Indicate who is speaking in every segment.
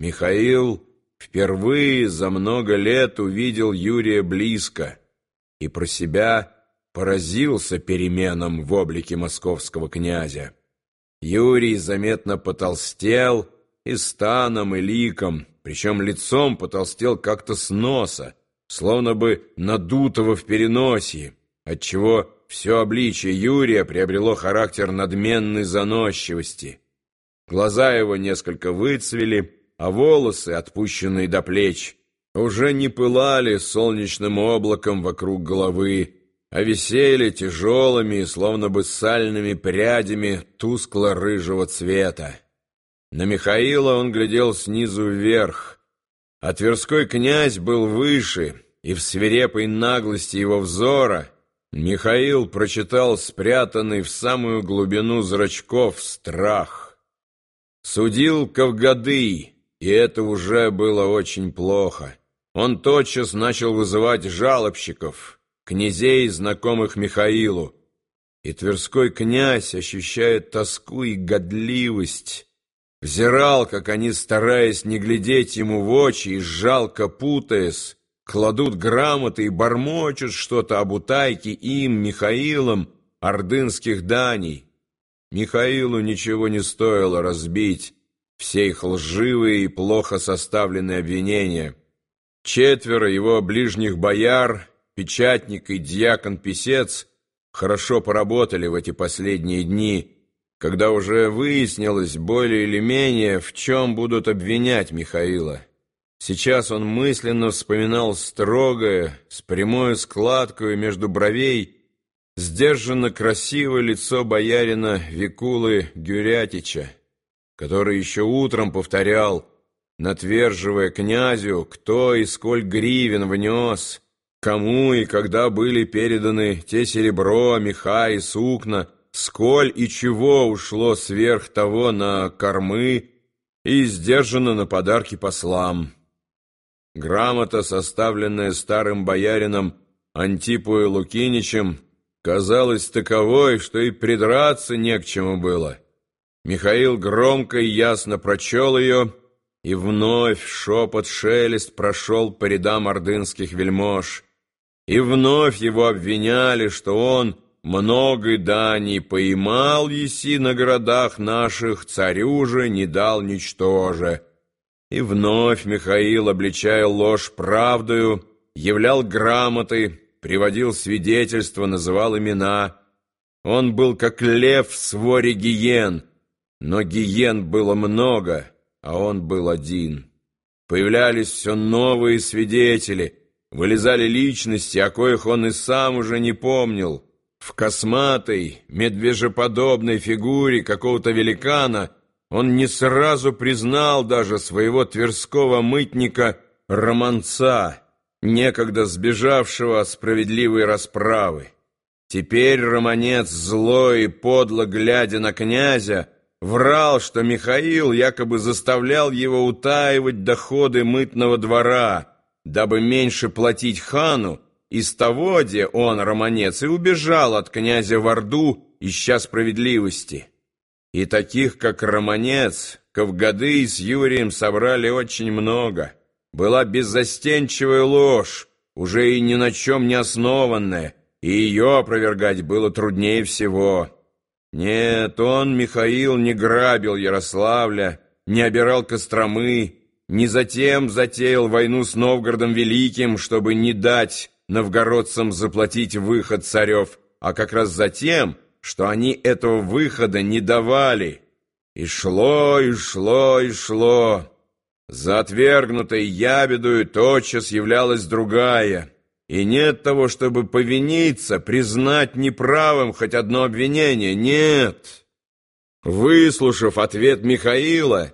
Speaker 1: Михаил впервые за много лет увидел Юрия близко и про себя поразился переменам в облике московского князя. Юрий заметно потолстел и станом, и ликом, причем лицом потолстел как-то с носа, словно бы надутого в переносе, отчего все обличие Юрия приобрело характер надменной заносчивости. Глаза его несколько выцвели, а волосы, отпущенные до плеч, уже не пылали солнечным облаком вокруг головы, а висели тяжелыми, словно бы сальными прядями тускло-рыжего цвета. На Михаила он глядел снизу вверх, а Тверской князь был выше, и в свирепой наглости его взора Михаил прочитал спрятанный в самую глубину зрачков страх. Судил Кавгады, и это уже было очень плохо. Он тотчас начал вызывать жалобщиков, князей, знакомых Михаилу. И Тверской князь, ощущает тоску и годливость, взирал, как они, стараясь не глядеть ему в очи и жалко путаясь, кладут грамоты и бормочут что-то об утайке им, Михаилом, ордынских даний. Михаилу ничего не стоило разбить все их лживые и плохо составленные обвинения. Четверо его ближних бояр, печатник и дьякон-писец, хорошо поработали в эти последние дни, когда уже выяснилось более или менее, в чем будут обвинять Михаила. Сейчас он мысленно вспоминал строгое, с прямой складкой между бровей, сдержанно красивое лицо боярина Викулы Гюрятича, который еще утром повторял, натверживая князю, кто и сколь гривен внес, кому и когда были переданы те серебро, меха и сукна, сколь и чего ушло сверх того на кормы и сдержано на подарки послам. Грамота, составленная старым боярином Антипою Лукиничем, казалась таковой, что и придраться не к чему было. Михаил громко и ясно прочел ее, и вновь шепот-шелест прошел по рядам ордынских вельмож, и вновь его обвиняли, что он много дани поймал еси на городах наших, царю же не дал ничтоже. И вновь Михаил, обличая ложь правдою, являл грамоты, приводил свидетельства, называл имена. Он был как лев в своре гиен — но гиен было много, а он был один. Появлялись все новые свидетели, вылезали личности, о коих он и сам уже не помнил. В косматой, медвежеподобной фигуре какого-то великана он не сразу признал даже своего тверского мытника Романца, некогда сбежавшего от справедливой расправы. Теперь Романец, злой и подло глядя на князя, врал, что Михаил якобы заставлял его утаивать доходы мытного двора, дабы меньше платить хану, и с того, где он, романец, и убежал от князя в Орду, ища справедливости. И таких, как романец, Кавгады с Юрием собрали очень много. Была беззастенчивая ложь, уже и ни на чем не основанная, и ее опровергать было труднее всего». Нет, он, Михаил, не грабил Ярославля, не обирал Костромы, не затем затеял войну с Новгородом Великим, чтобы не дать новгородцам заплатить выход царев, а как раз затем, что они этого выхода не давали. И шло, и шло, и шло. За отвергнутой ябедою тотчас являлась другая — и нет того, чтобы повиниться, признать неправым хоть одно обвинение. Нет. Выслушав ответ Михаила,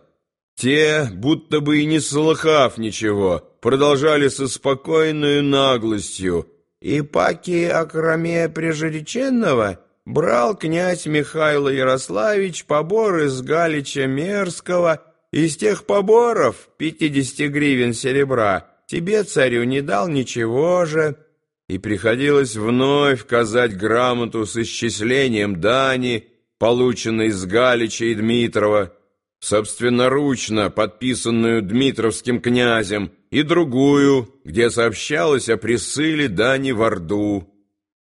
Speaker 1: те, будто бы и не слыхав ничего, продолжали со спокойной наглостью. И паки окроме прежереченного брал князь Михаил Ярославич поборы с Галича Мерского, из тех поборов пятидесяти гривен серебра — тебе, царю, не дал ничего же, и приходилось вновь казать грамоту с исчислением дани, полученной с Галича и Дмитрова. собственноручно подписанную Дмитровским князем, и другую, где сообщалось о присыле дани в Орду.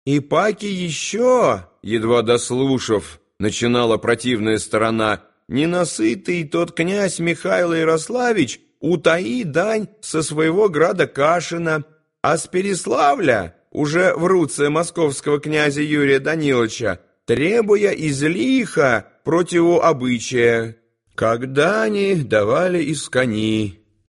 Speaker 1: И паки еще, едва дослушав, начинала противная сторона, ненасытый тот князь Михаил Ярославич утаи дань со своего града Кашина, а с Переславля, уже в руце московского князя Юрия Даниловича, требуя излиха противу обычая, когда они давали из кони.